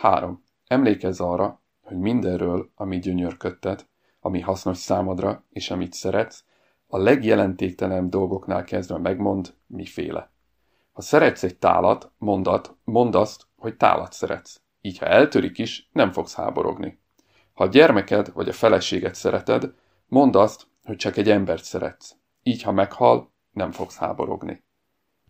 3. Emlékezz arra, hogy mindenről, ami gyönyörködtet, ami hasznos számodra, és amit szeretsz, a legjelentéktelenebb dolgoknál kezdve megmond, miféle. Ha szeretsz egy tálat, mondat, mondd azt, hogy tálat szeretsz. Így ha eltörik is, nem fogsz háborogni. Ha a gyermeked vagy a feleséget szereted, mondd azt, hogy csak egy embert szeretsz. Így ha meghal, nem fogsz háborogni.